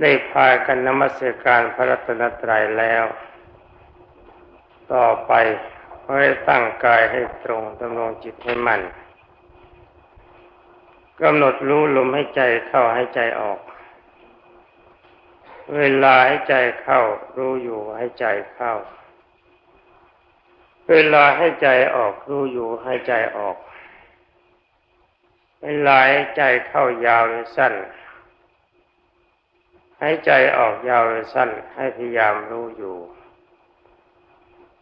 ได้พากันนมัสการพระรัตนตรัยแล้ว ต่อไปให้ตั้งกายให้ตรงดำรงจิตให้มั่นกำหนดรู้ลมให้ใจเข้าให้ใจออก เวลาให้ใจเข้า รู้อยู่ให้ใจเข้า เวลาให้ใจออก รู้อยู่ให้ใจออก เวลาให้ใจเข้ายาวหรือสั้น ให้ใจออกยาวหรือสั้นให้พยายามรู้อยู่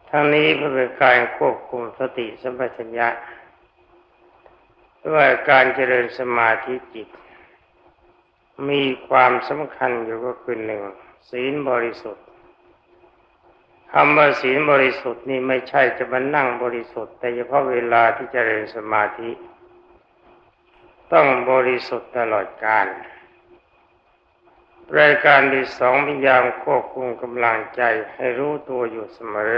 ทั้งนี้เพื่อเป็นการควบคุมสติสัมปชัญญะด้วยการเจริญสมาธิจิต มีความสำคัญอยู่ก็คือหนึ่งศีลบริสุทธิ์คำว่าศีลบริสุทธิ์นี่ไม่ใช่จะมานั่งบริสุทธิ์ แต่เฉพาะเวลาที่เจริญสมาธิ ต้องบริสุทธิ์ตลอดกาล รายการที่สองพยายามควบคุมกำลังใจให้รู้ตัวอยู่เสมอ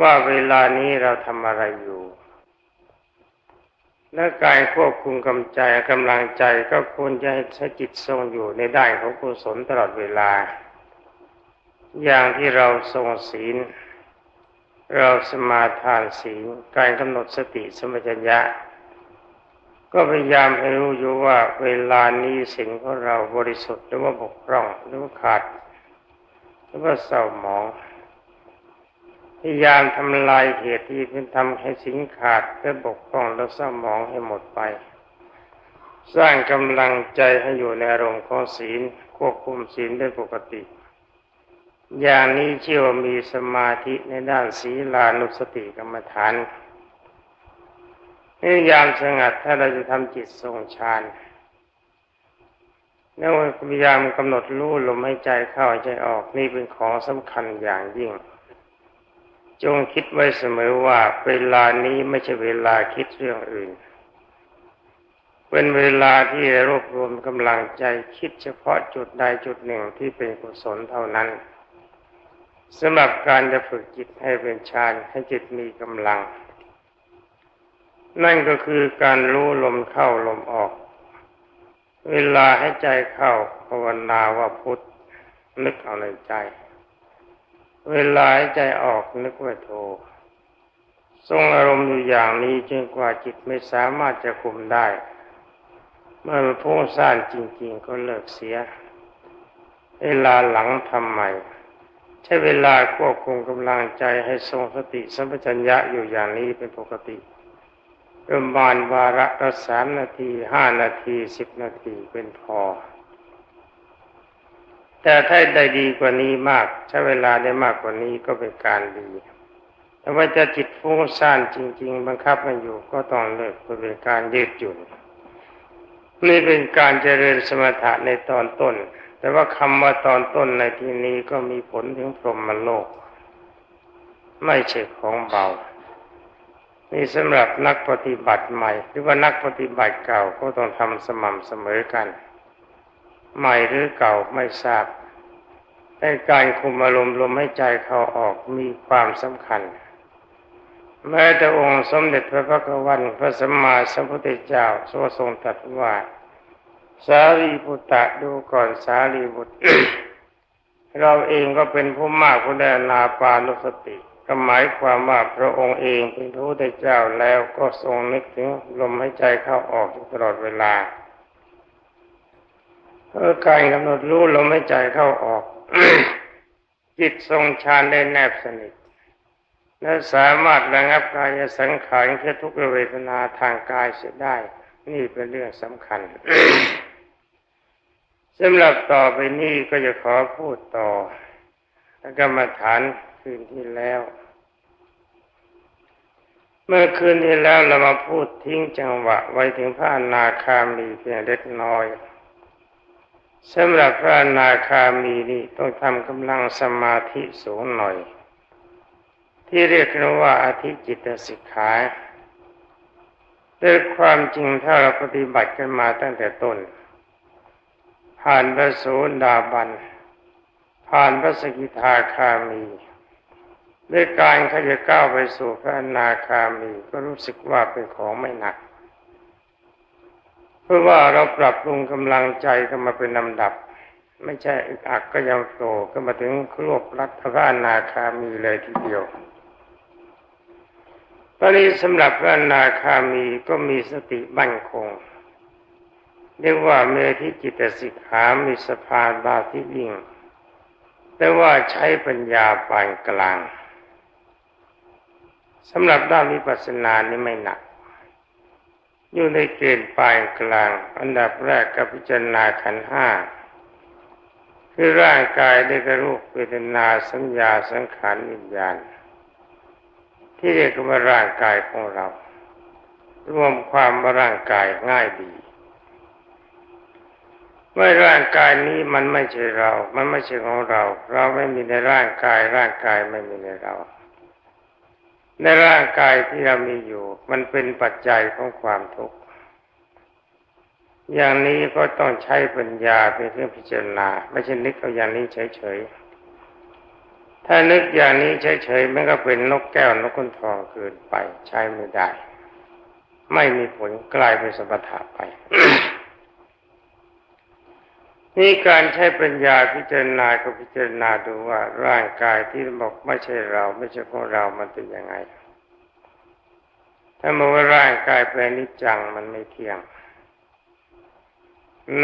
ว่าเวลานี้เราทำอะไรอยู่ และการควบคุมกำใจกำลังใจก็ควรจะให้ใช้จิตทรงอยู่ในด้านของกุศลตลอดเวลา อย่างที่เราทรงศีล เราสมาทานศีล การกำหนดสติสมัญญะ ก็พยายามให้รู้อยู่ว่าเวลานี้สิ่งของเราบริสุทธิ์หรือว่าบกพร่องหรือว่าขาดหรือว่าเศร้าหมอง พยายามทำลายเหตุที่เป็นทำให้สิ่งขาดและบกพร่องและเศร้าหมองให้หมดไป สร้างกำลังใจให้อยู่ในอารมณ์ของศีลควบคุมศีลได้ปกติ อย่างนี้เชื่อว่ามีสมาธิในด้านศีลานุสติกรรมฐาน นี่ยามสงัดถ้าเราจะทำจิตทรงฌานแล้วพยายามกำหนดรู้ลมให้ใจเข้าใจออกนี่เป็นของสำคัญอย่างยิ่ง จงคิดไว้เสมอว่าเวลานี้ไม่ใช่เวลาคิดเรื่องอื่น เป็นเวลาที่รวบรวมกำลังใจคิดเฉพาะจุดใดจุดหนึ่งที่เป็นกุศลเท่านั้นสำหรับการจะฝึกจิตให้เป็นฌานให้จิตมีกำลัง นั่นก็คือการรู้ลมเข้าลมออก เวลาให้ใจเข้าภาวนาว่าพุทธนึกเอาในใจ เวลาให้ใจออกนึกว่าโททรงอารมณ์อยู่อย่างนี้จนกว่าจิตไม่สามารถจะคุมได้ เมื่อมันพุ่งซ่านจริง ๆ ก็เลิกเสีย เวลาหลังทำใหม่ ใช้เวลาควบคุมกำลังใจให้ทรงสติสัมปชัญญะอยู่อย่างนี้เป็นปกติ ประมาณวาระละสามนาทีห้านาทีสิบนาทีเป็นพอ แต่ถ้าได้ดีกว่านี้มาก ใช้เวลาได้มากกว่านี้ก็เป็นการดี แต่ว่าจะจิตฟุ้งซ่านจริง ๆ บังคับมันอยู่ก็ต้องเลิกเป็นการยืดหยุ่นนี่เป็นการเจริญสมถะในตอนต้น แต่ว่าคำว่าตอนต้นในที่นี้ก็มีผลถึงพรหมโลก ไม่ใช่ของเบา นี่สำหรับนักปฏิบัติใหม่ หรือว่านักปฏิบัติเก่าก็ต้องทำสม่ำเสมอกัน ใหม่หรือเก่าไม่ทราบแต่การคุมอารมณ์ลมให้ใจเขาออกมีความสำคัญ แม้แต่องค์สมเด็จพระพักวันพระสัมมาสัมพุทธเจ้าทรงตรัสว่า สารีบุตรดูก่อนสารีบุตรเราเองก็เป็นผู้มากผู้ได้นาปานุสติ ก็หมายความว่าพระองค์เองเป็นพระพุทธเจ้าแล้วก็ทรงนึกถึงลมหายใจเข้าออกตลอดเวลาเพื่อการกำหนดรู้ลมหายใจเข้าออก จิตทรงฌานได้แนบสนิท และสามารถระงับกายสังขารแค่ทุกเวทนาทางกายเสียได้ นี่เป็นเรื่องสำคัญสำหรับต่อไปนี้ก็จะขอพูดต่อ กรรมฐาน คืนที่แล้ว เมื่อคืนที่แล้วเรามาพูดทิ้งจังหวะไว้ถึงพระนาคามีเพียงเล็กน้อยสำหรับพระนาคามีนี่ต้องทำกำลังสมาธิสูงหน่อย ที่เรียกกันว่าอธิจิตสิกขาด้วยความจริงถ้าเราปฏิบัติกันมาตั้งแต่ต้น ผ่านพระโสดาบันผ่านพระสกิทาคามี ด้วยการเขาจะก้าวไปสู่พระอนาคามีก็รู้สึกว่าเป็นของไม่หนัก เพราะว่าเราปรับปรุงกำลังใจกันมาเป็นลำดับ ไม่ใช่อึกอักก็ยังโตก็มาถึงครบรัฐพระนาคามีเลยทีเดียวตอนนี้สำหรับพระนาคามีก็มีสติบั่นคงเรียกว่าเมธิจิตสิกขามีสภาบาที่ยิ่ง แต่ว่าใช้ปัญญาปานกลาง สำหรับด้านวิปัสสนานี่ไม่หนัก อยู่ในเกณฑ์ปลานกลาง อันดับแรกกับพิจารณาขันห้าคือร่างกายได้กระรูปเวทนาสัญญาสังขารวิญญาณ ที่เรียกว่าร่างกายของเรา รวมความว่าร่างกายง่ายดีเมื่อร่างกายนี้มันไม่ใช่เรา มันไม่ใช่ของเรา เราไม่มีในร่างกาย ร่างกายไม่มีในเรา ในร่างกายที่เรามีอยู่ มันเป็นปัจจัยของความทุกข์ อย่างนี้ก็ต้องใช้ปัญญาเป็นเครื่องพิจารณา ไม่ใช่นึกเอาอย่างนี้เฉยๆ ถ้านึกอย่างนี้เฉยๆมันก็เป็นนกแก้วนกขุนทองเกินไป ใช้ไม่ได้ ไม่มีผลกลายเป็นสมถะไป นี่การใช้ปัญญาพิจารณาก็พิจารณาดูว่าร่างกายที่บอกไม่ใช่เรา ไม่ใช่ของเรามันเป็นยังไง ถ้าบอกว่าร่างกายเป็นนิจจังมันไม่เที่ยง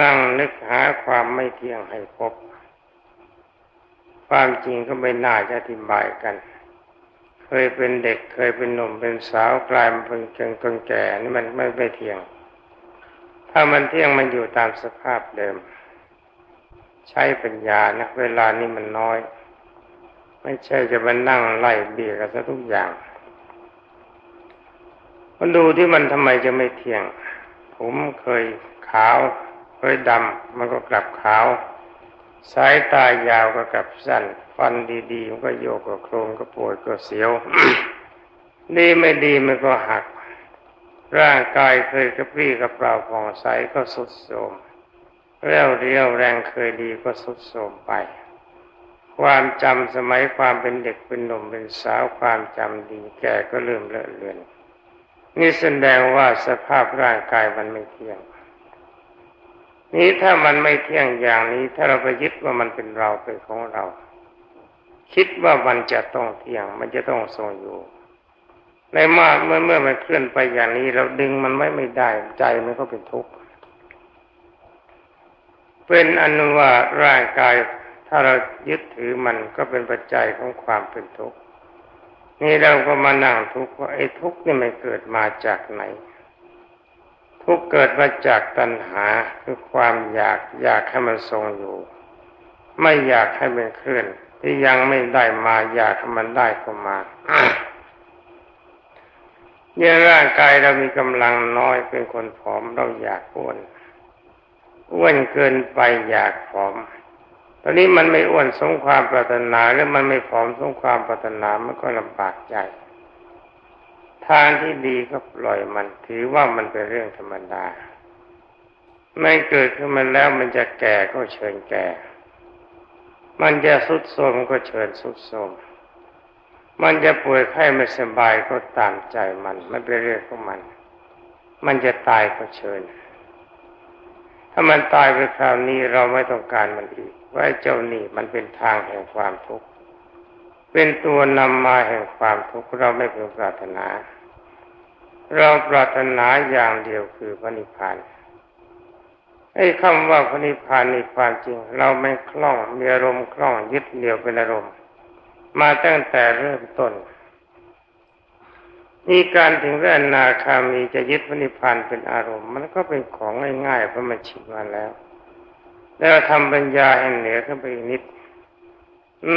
นั่งนึกหาความไม่เที่ยงให้พบ ความจริงก็ไม่น่าจะอธิบายกัน เคยเป็นเด็กเคยเป็นหนุ่มเป็นสาวกลายมาเป็นเกงคนแก่นี่มันไม่ไม่เที่ยง ถ้ามันเที่ยงมันอยู่ตามสภาพเดิม ใช้ปัญญานะเวลานี้มันน้อย ไม่ใช่จะมานั่งไล่เบียกันซะทุกอย่างมันดูที่มันทำไมจะไม่เที่ยง ผมเคยขาว เคยดำมันก็กลับขาว สายตายาวก็กลับสั้น ฟันดีๆมันก็โยกก็โครงก็ปวดก็เสียวดีไม่ดีมันก็หัก ร่างกายเคยกระปรี้กระเปร่าผ่องใสก็สุดโทรม เรี่ยวเรียวแรงเคยดีก็สุดโทรมไป ความจำสมัยความเป็นเด็กเป็นหนุ่มเป็นสาวความจำดีแก่ก็เริ่มเลอะเลือน นี่แสดงว่าสภาพร่างกายมันไม่เที่ยง นี้ถ้ามันไม่เที่ยงอย่างนี้ ถ้าเราไปยึดว่ามันเป็นเราเป็นของเรา คิดว่ามันจะต้องเที่ยง มันจะต้องทรงอยู่ในมื่อเมื่อเมื่อมันเคลื่อนไปอย่างนี้ เราดึงมันไม่ไม่ได้ใจมันก็เป็นทุกข์ เป็นอนุว่าร่างกาย ถ้าเรายึดถือมันก็เป็นปัจจัยของความเป็นทุกข์ นี่เราก็มานั่งทุกข์ว่าไอ้ทุกข์นี่มันเกิดมาจากไหน ทุกข์เกิดมาจากตัณหาคือความอยากอยากให้มันทรงอยู่ ไม่อยากให้มันเคลื่อนที่ยังไม่ได้มาอยากให้มันได้ก็มาเนี่ยร่างกายเรามีกำลังน้อยเป็นคนผอมเราอยากอ้วน อ้วนเกินไปอยากผอม ตอนนี้มันไม่อ้วนสมความปรารถนาหรือมันไม่ผอมสมความปรารถนามันก็ลำบากใจ ทางที่ดีก็ปล่อยมันถือว่ามันเป็นเรื่องธรรมดาไม่เกิดขึ้นมาแล้วมันจะแก่ก็เชิญแก่ มันจะสุดโทมก็เชิญสุดโทมมันจะป่วยไข้ไม่สบายก็ตามใจมัน ไม่เป็นเรื่องของมัน มันจะตายก็เชิญ ถ้ามันตายไปคราวนี้เราไม่ต้องการมันอีกว่าเจ้านี่มันเป็นทางแห่งความทุกข์เป็นตัวนำมาแห่งความทุกข์เราไม่เพึงปรารถนา เราปรารถนาอย่างเดียวคือพระนิพพานไอ้คำว่าพระนิพพานนี่ความจริง เราไม่คล่องมีอารมณ์คล่องยึดเดียวเป็นอารมณ์ มาตั้งแต่เริ่มต้น นี่การถึงเรื่องนาคามีจะยึดพระนิพพานเป็นอารมณ์ มันก็เป็นของง่ายๆเพราะมันชินมาแล้ว แล้วทำปัญญาให้เหนือขึ้นไปอีกนิด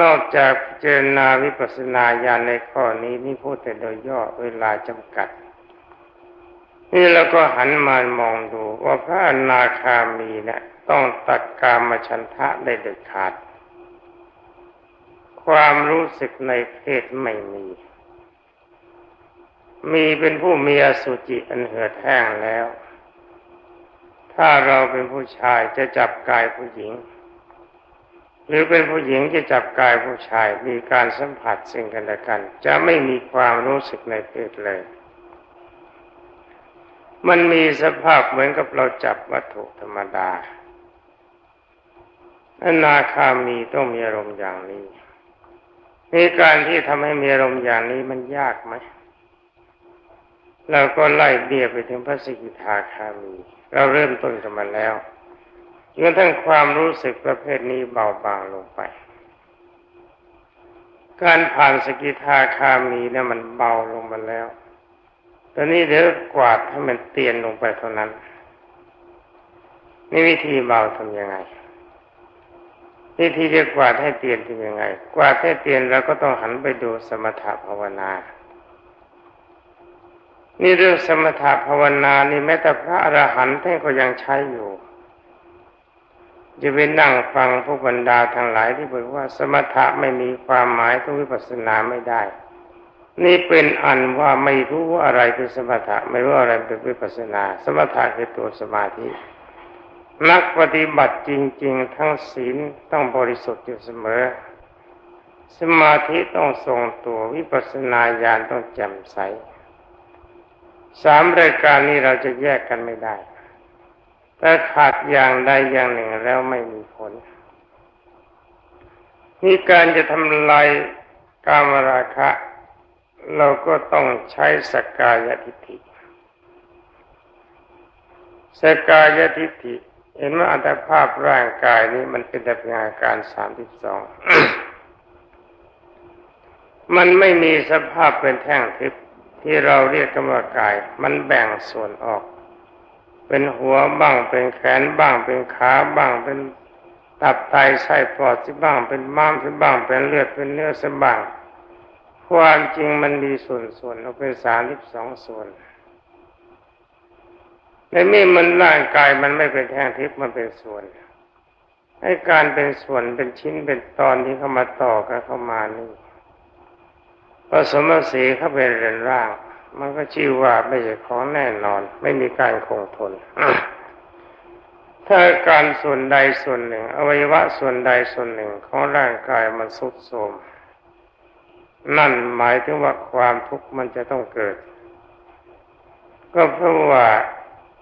นอกจากเจรณาวิปัสสนาญาณในข้อนี้นี่พูดแต่โดยย่อเวลาจำกัด นี่เราก็หันมามองดูว่าพระอนาคามีเนะี่ยต้องตัดกามฉันทะได้เด็ดขาด ความรู้สึกในเพศไม่มี มีเป็นผู้มีอสุจิอันเหือดแห้งแล้ว ถ้าเราเป็นผู้ชายจะจับกายผู้หญิง หรือเป็นผู้หญิงจะจับกายผู้ชายมีการสัมผัสสิ่งกันและกัน จะไม่มีความรู้สึกในเพศเลย มันมีสภาพเหมือนกับเราจับวัตถุธรรมดาอนาคามีต้องมีอารมณ์อย่างนี้ในการที่ทำให้มีอารมณ์อย่างนี้มันยากไหม เราก็ไล่เบี้ยไปถึงพระสกิทาคามี เราเริ่มต้นกันมาแล้วจนทั้งความรู้สึกประเภทนี้เบาบางลงไป การผ่านสกิทาคามีเนี่ยมันเบาลงมาแล้ว ตอนนี้เดี๋ยวกวาดให้มันเตียนลงไปเท่านั้นนี่วิธีเบาทำยังไงวิธีจะกวาดให้เตียนทำยังไง กวาดให้เตียนเราก็ต้องหันไปดูสมถะภาวนา นี่เรื่องสมถะภาวนานี่แม้แต่พระอรหันต์ท่านก็ยังใช้อยู่จะไปนั่งฟังพวกบรรดาทั้งหลายที่บอกว่าสมถะไม่มีความหมายต้องวิปัสสนาไม่ได้ นี่เป็นอันว่าไม่รู้ว่าอะไรคือสมถะไม่รู้อะไรเป็นวิปัสสนา สมถะคือตัวสมาธิ นักปฏิบัติจริง ๆ ทั้งศีลต้องบริสุทธิ์อยู่เสมอ สมาธิต้องทรงตัววิปัสสนาญาณต้องแจ่มใส สามรายการนี้เราจะแยกกันไม่ได้ถ้าขาดอย่างใดอย่างหนึ่งแล้วไม่มีผลนี่การจะทำลายกามราคะ เราก็ต้องใช้สกกายทิฏฐิสกกายทิฏฐิเห็นว่าอัตภาพร่างกายนี้มันเป็นแต่เพียงอาการสามสิบสอง มันไม่มีสภาพเป็นแท่งทิพย์ ที่เราเรียกกันว่ากาย มันแบ่งส่วนออก เป็นหัวบ้างเป็นแขนบ้างเป็นขาบ้างเป็นตับไตไส้ปอดสิบ้าง เป็นม้ามสิบ้าง เป็นเลือดเป็นเนื้อสิบ้าง ความจริงมันมีส่วนส่วนเราเป็นสามสิบสองส่วนในนี่มันร่างกายมันไม่เป็นแท่งทิพย์มันเป็นส่วนให้การเป็นส่วนเป็นชิ้นเป็นตอนที่เข้ามาต่อกันเข้ามานี่ พอสมสีเข้าไปเรียนร่าง มันก็ชื่อว่าไม่ใช่ของแน่นอน ไม่มีการคงทนถ้าการส่วนใดส่วนหนึ่ง อวัยวะส่วนใดส่วนหนึ่งของร่างกายมันสุดโทมนั่นหมายถึงว่าความทุกข์มันจะต้องเกิด ก็เพราะว่า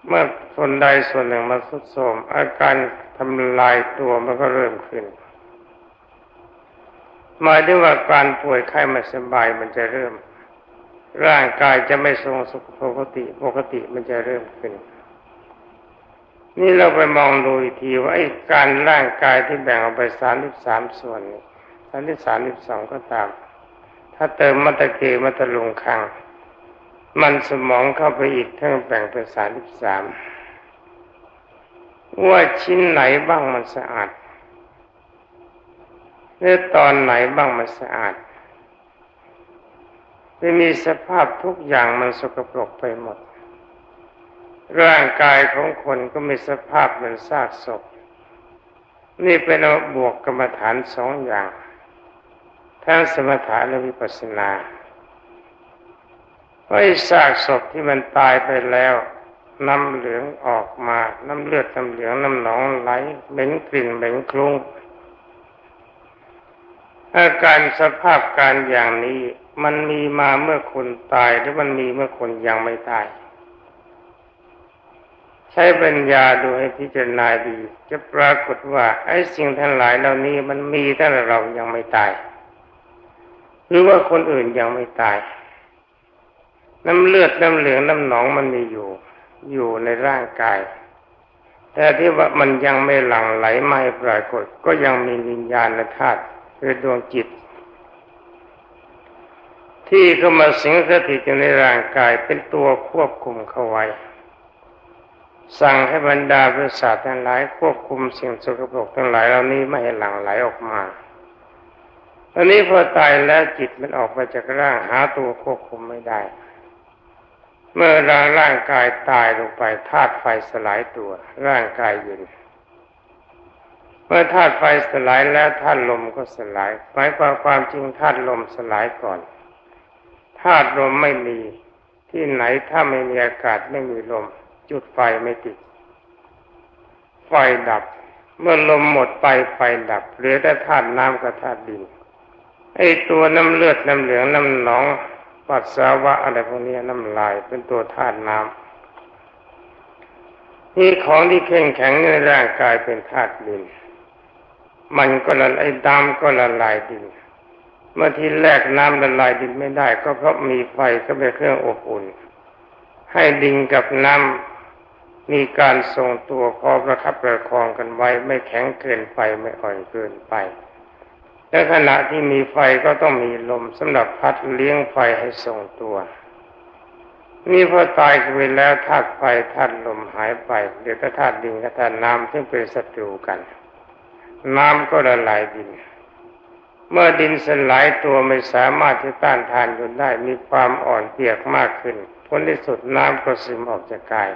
เมื่อส่วนใดส่วนหนึ่งมันสุดโทรมอาการทำลายตัวมันก็เริ่มขึ้น หมายถึงว่าการป่วยไข้ไม่สบายมันจะเริ่ม ร่างกายจะไม่ทรงสุขปกติปกติมันจะเริ่มขึ้น นี่เราไปมองดูอีกทีว่าไอ้การร่างกายที่แบ่งออกไปสามสิบสามส่วนนี้สามสิบสามสิบสองก็ตาม ถ้าเติมมัตเกมัตลุงคัง มันสมองเข้าไปอีกทั้งแบ่งเป็นสามสิบสามว่าชิ้นไหนบ้างมันสะอาด หรือตอนไหนบ้างมันสะอาดไม่มีสภาพทุกอย่างมันสกปรกไปหมด ร่างกายของคนก็มีสภาพเหมือนซากศพ นี่เป็นบวกกรรมฐานสองอย่าง ทั้งสมถะและวิปัสสนาไอ้ซากศพที่มันตายไปแล้วน้ำเหลืองออกมา น้ำเลือดน้ำเหลืองน้ำหนองไหลเหม็นกลิ่นเหม็นคลุ้ง อาการสภาพการอย่างนี้มันมีมาเมื่อคนตายหรือมันมีเมื่อคนยังไม่ตาย ใช้ปัญญาดูให้พิจารณาดี จะปรากฏว่าไอ้สิ่งทั้งหลายเหล่านี้มันมีตั้งแต่เรายังไม่ตาย หรือว่าคนอื่นยังไม่ตาย น้ำเลือดน้ำเหลืองน้ำหนองมันมีอยู่ อยู่ในร่างกาย แต่ที่ว่ามันยังไม่หลั่งไหลไม่ปรากฏ ก็ยังมีวิญญาณธาตุ คือดวงจิต ที่เข้ามาสิงสถิตอยู่ในร่างกายเป็นตัวควบคุมเข้าไว้ สั่งให้บรรดาประสาททั้งหลายควบคุมสิ่งสกปรกทั้งหลายเหล่านี้ไม่ให้หลั่งไหลออกมาตอนนี้พอตายแล้วจิตมันออกมาจากร่างหาตัวควบคุมไม่ได้ เมื่อร่างร่างกายตายลงไปธาตุไฟสลายตัว ร่างกายเย็น เมื่อธาตุไฟสลายแล้วธาตุลมก็สลายหมายความความจริงธาตุลมสลายก่อนธาตุลมไม่มีที่ไหนถ้าไม่มีอากาศไม่มีลม จุดไฟไม่ติด ไฟดับ เมื่อลมหมดไปไฟดับเหลือแต่ธาตุน้ำกับธาตุดินไอตัวน้ำเลือดน้ำเหลืองน้ำหนองปัสสาวะอะไรพวกนี้น้ำลายเป็นตัวธาตุน้ำนี่ของที่แข็งแข็งในร่างกายเป็นธาตุดิน มันก็ละลายดำก็ละลายดิน เมื่อที่แรกน้ำละลายดินไม่ได้ ก็เพราะมีไฟก็เป็นเครื่องอบอุ่น ให้ดินกับน้ำมีการทรงตัวพอประคับประคองกันไว้ ไม่แข็งเกินไปไม่อ่อนเกินไปและขณะที่มีไฟก็ต้องมีลมสำหรับพัดเลี้ยงไฟให้ทรงตัว นี่พอตายไปแล้วธาตุไฟธาตุลมหายไปเหลือแต่ธาตุดินกับธาตุน้ำซึ่งเป็นศัตรูกัน น้ำก็ละลายดิน เมื่อดินสลายตัวไม่สามารถที่ต้านทานอยู่ได้ มีความอ่อนเปียกมากขึ้นผลที่สุดน้ำก็ซึมออกจากกาย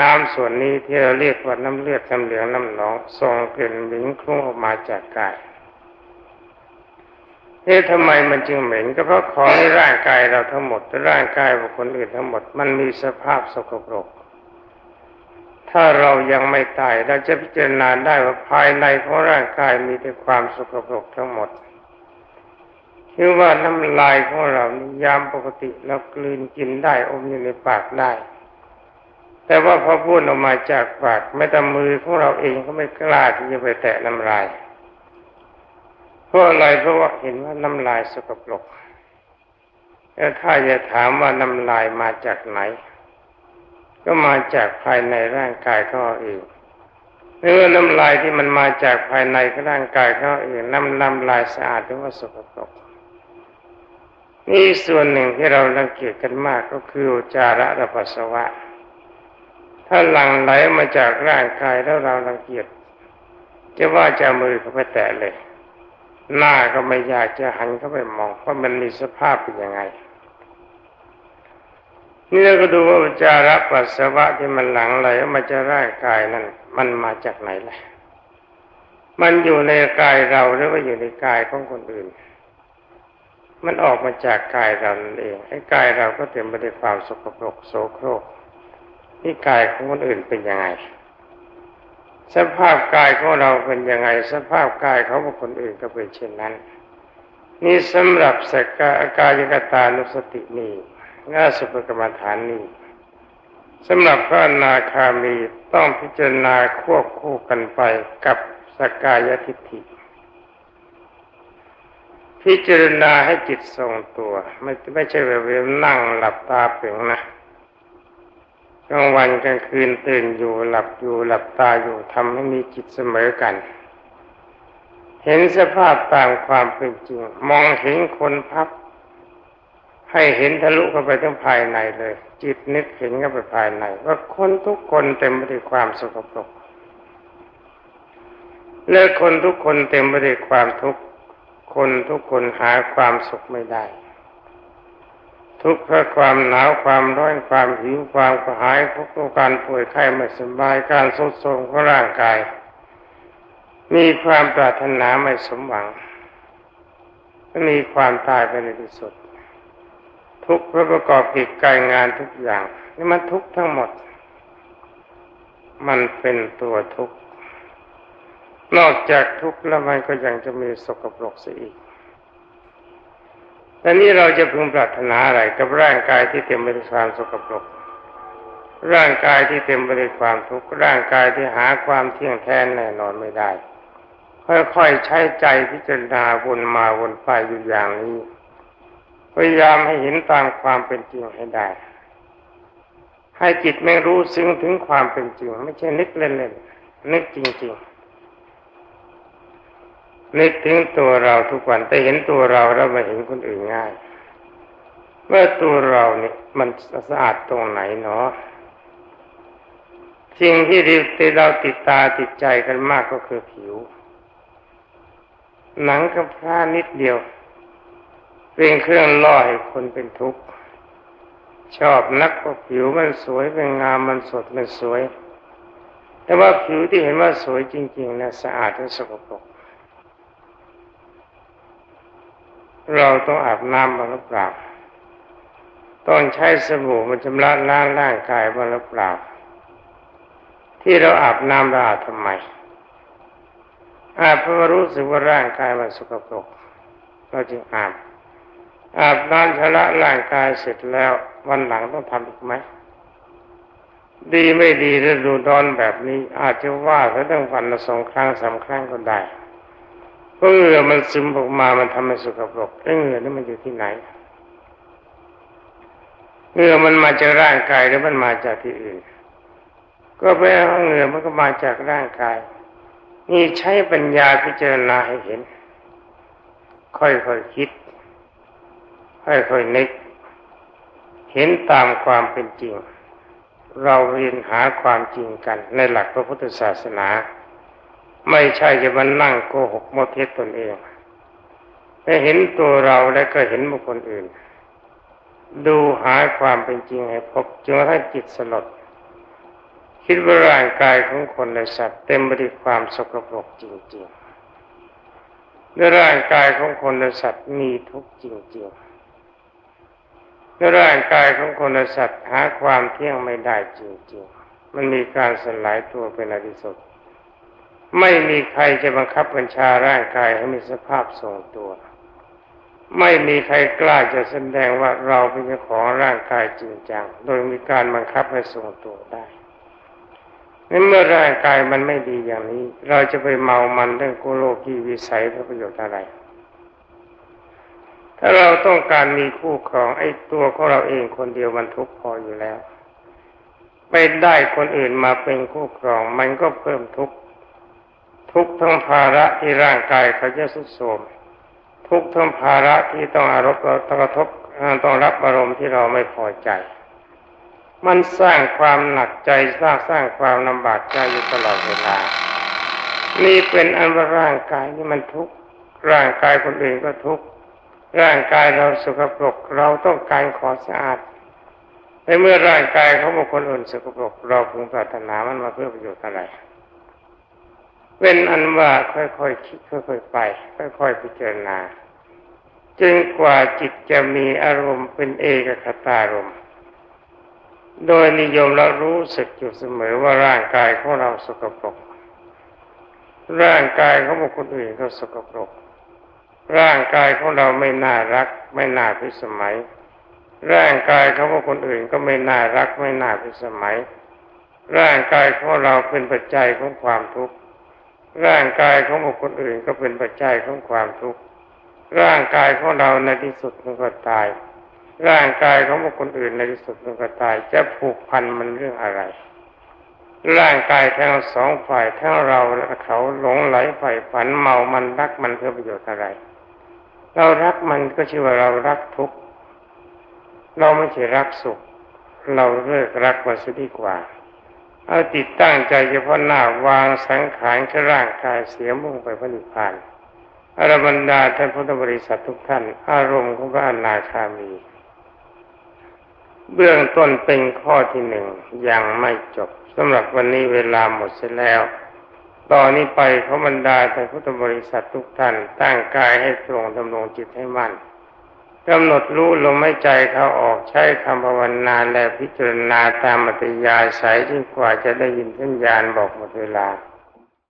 น้ำส่วนนี้ที่เราเรียกว่าน้ำเลือดน้ำเหลืองน้ำหนองส่งกลิ่นหมิ่งคลุ้งออกมาจากกายเอ๊ะทำไมมันจึงเหม็นก็เพราะของในร่างกายเราทั้งหมดร่างกายของคนอื่นทั้งหมด มันมีสภาพสกปรก ถ้าเรายังไม่ตายเราจะพิจารณาได้ว่าภายในของร่างกายมีแต่ความสกปรกทั้งหมดคือว่าน้ำลายของเรานี่ยามปกติเรากลืนกินได้อมอยู่ในปากได้ แต่ว่าพอพูดออกมาจากปากแม้แต่มือของเราเองก็ไม่กล้าที่จะไปแตะน้ำลายเพราะอะไรเพราะว่าเห็นว่าน้ำลายสกปรกแล้วถ้าจะถามว่าน้ำลายมาจากไหน ก็มาจากภายในร่างกายเขาเองเนื้อน้ำลายที่มันมาจากภายในร่างกายเขาเองน้ำน้ำลายสะอาดหรือว่าสกปรกนี่ส่วนหนึ่งที่เราลังเกียจกันมากก็คือจาระระปัสสาวะ ถ้าหลั่งไหลมาจากร่างกายแล้วเราลังเกียจจะว่าจะมือเขาไปแตะเลย หน้าก็ไม่อยากจะหันเข้าไปมองว่ามันมีสภาพเป็นยังไง นี่เราก็ดูว่าจาระปัสสาวะที่มันหลังไหลมาจะร่างกายนั้นมันมาจากไหนล่ะ มันอยู่ในกายเราหรือว่าอยู่ในกายของคนอื่น มันออกมาจากกายเราเองไอ้กายเราก็เต็มไปด้วยความสกปรกโสโครกนี่กายของคนอื่นเป็นยังไง สภาพกายของเราเป็นยังไง สภาพกายเขาบุคคลอื่นก็เป็นเช่นนั้น นี่สำหรับสกกายกตานุสตินี้ ง่าสุภกรรมฐานนี้สำหรับพระนาคามีต้องพิจารณาควบคู่กันไปกับสกายทิฏฐิ พิจารณาให้จิตทรงตัว ไม่ไม่ใช่แบบนั่งหลับตาเปล่งนะกลางวันกลางคืนตื่นอยู่หลับอยู่หลับตาอยู่ทำให้มีจิตเสมอกัน เห็นสภาพตามความเป็นจริง มองเห็นคนพับ ให้เห็นทะลุเข้าไปทั้งภายในเลย จิตนึกเห็นเข้าไปภายใน ว่าคนทุกคนเต็มไปด้วยความสกปรกและคนทุกคนเต็มไปด้วยความทุกข์คนทุกคนหาความสุขไม่ได้ ทุกข์เพราะความหนาวความร้อนความหิวความกระหายทุกการป่วยไข้ไม่สบายการสุดโทรมของร่างกาย มีความปรารถนาไม่สมหวังมีความตายไปในที่สุด ทุกข์เพราะประกอบกิจการงานทุกอย่าง นี่มันทุกข์ทั้งหมด มันเป็นตัวทุกข์ นอกจากทุกข์แล้วมันก็ยังจะมีสกปรกเสียอีกแต่นี้เราจะพึงปรารถนาอะไรกับร่างกายที่เต็มไปด้วยความสกปรก ร่างกายที่เต็มไปด้วยความทุกข์ ร่างกายที่หาความเที่ยงแท้แน่นอนไม่ได้ ค่อยๆใช้ใจพิจารณาวนมาวนไปอยู่อย่างนี้ พยายามให้เห็นตามความเป็นจริงให้ได้ ให้จิตไม่รู้ซึ้งถึงความเป็นจริง ไม่ใช่นึกเล่นๆนึกจริงๆนึกถึงตัวเราทุกวันแต่เห็นตัวเราแล้วมาเห็นคนอื่นง่ายเมื่อตัวเราเนี่ยมันสะอาดตรงไหนเนาะสิ่งที่เราติดตาติดใจกันมากก็คือผิว หนังกับผ้านิดเดียว เป็นเครื่องล่อให้คนเป็นทุกข์ชอบนักก็ผิวมันสวยเป็นงามมันสดมันสวย แต่ว่าผิวที่เห็นว่าสวยจริงๆนะสะอาดและสกปรกเราต้องอาบน้ำมาหรือเปล่าต้องใช้สบู่มันชำระล้างร่างกายมาหรือเปล่าที่เราอาบน้ำเราอาบทำไมอาบเพราะรู้สึกว่าร่างกายมันสกปรกเราจึงอาบ อาบน้ำชำระร่างกายเสร็จแล้ว วันหลังต้องทำอีกไหมดีไม่ดีฤดูร้อนแบบนี้อาจจะว่าเขาต้องวันละสองครั้งสามครั้งก็ได้เพราะเหงื่อมันซึมออกมามันทำให้สุขภพแล้วเหงื่อนี่มันอยู่ที่ไหนเหงื่อมันมาจากร่างกายหรือมันมาจากที่อื่น ก็แปลว่าเหงื่อมันก็มาจากร่างกาย นี่ใช้ปัญญาพิจารณาให้เห็น ค่อยๆคคิด ค่อยๆนึก เห็นตามความเป็นจริง เราเรียนหาความจริงกัน ในหลักพระพุทธศาสนา ไม่ใช่จะมานั่งโกหกมดเท็จตนเองให้เห็นตัวเราและก็เห็นบุคคลอื่น ดูหาความเป็นจริงให้พบจนกระทั่งจิตสลดคิดว่าร่างกายของคนและสัตว์เต็มไปด้วยความสกปรกจริงๆในร่างกายของคนและสัตว์มีทุกข์จริงๆ ในร่างกายของคนและสัตว์หาความเที่ยงไม่ได้จริงๆ มันมีการสลายตัวเป็นอริสุทธิ์ไม่มีใครจะบังคับบัญชาร่างกายให้มีสภาพทรงตัว ไม่มีใครกล้าจะแสดงว่าเราเป็นเจ้าของร่างกายจริงจัง โดยมีการบังคับให้ทรงตัวได้ในเมื่อร่างกายมันไม่ดีอย่างนี้ เราจะไปเมามันเรื่องโกโลกีวิสัยเพื่อประโยชน์อะไร ถ้าเราต้องการมีคู่ครองไอ้ตัวของเราเองคนเดียวมันทุกพออยู่แล้วไปได้คนอื่นมาเป็นคู่ครอง มันก็เพิ่มทุกทุกทั้งภาระที่ร่างกายเขาจะสุดโทมทุกทั้งภาระที่ต้องอารมณ์ต้องกระทบต้องรับอารมณ์ที่เราไม่พอใจ มันสร้างความหนักใจสร้างสร้างความลำบากใจอยู่ตลอดเวลา นี่เป็นอันว่าร่างกายนี่มันทุกข์ร่างกายคนอื่นก็ทุกข์ ร่างกายเราสกปรกเราต้องการขอสะอาดในเมื่อร่างกายเขาบุคคลอื่นสกปรกเราพึงปรารถนามันมาเพื่อประโยชน์อะไรเป็นอันว่าค่อยๆคิดค่อยๆไป ค่อยๆพิจารณาจึงกว่าจิตจะมีอารมณ์เป็นเอกคตารมณ์โดยนิยมเรารู้สึกอยู่เสมอว่าร่างกายของเราสกปรก ร่างกายของบุคคลอื่นก็สกปรก ร่างกายของเราไม่น่ารัก ไม่น่าพิสมัย ร่างกายเของบุคคลอื่นก็ไม่น่ารัก ไม่น่าพิสมัย ร่างกายของเราเป็นปัจจัยของความทุกข์ร่างกายของบุคคลอื่นก็เป็นปัจจัยของความทุกข์ร่างกายของเราในที่สุดมันก็ตาย ร่างกายของบุคคลอื่นในที่สุดมันก็ตาย จะผูกพันมันเรื่องอะไร ร่างกายทั้งสองฝ่ายทั้งเราและเขาหลงไหลใฝ่ฝันเมามันรักมันเพื่อประโยชน์อะไร เรารักมันก็ชื่อว่าเรารักทุกข์เราไม่ใช่รักสุข เราเลิกรักมันซะดีกว่า เอาติดตั้งใจเฉพาะหน้าวางสังขารกับร่างกายเสียมุ่งไปพระนิพพานอรบรรดาท่านพุทธบริษัททุกท่าน อารมณ์ของพระอนาคามี เบื้องต้นเป็นข้อที่หนึ่งยังไม่จบสำหรับวันนี้เวลาหมดเสร็จแล้ว ตอนนี้ไปขอบรรดาท่พุทธบริษัททุกท่านตั้งกายให้ตรงดำรงจิตให้มั่นกำหนดรู้ลมหายใจเขาออกใช้คำภาวนาและพิจารณาตามอัตยาสายจนกว่าจะได้ยินสัญญาณบอกหมดเวลา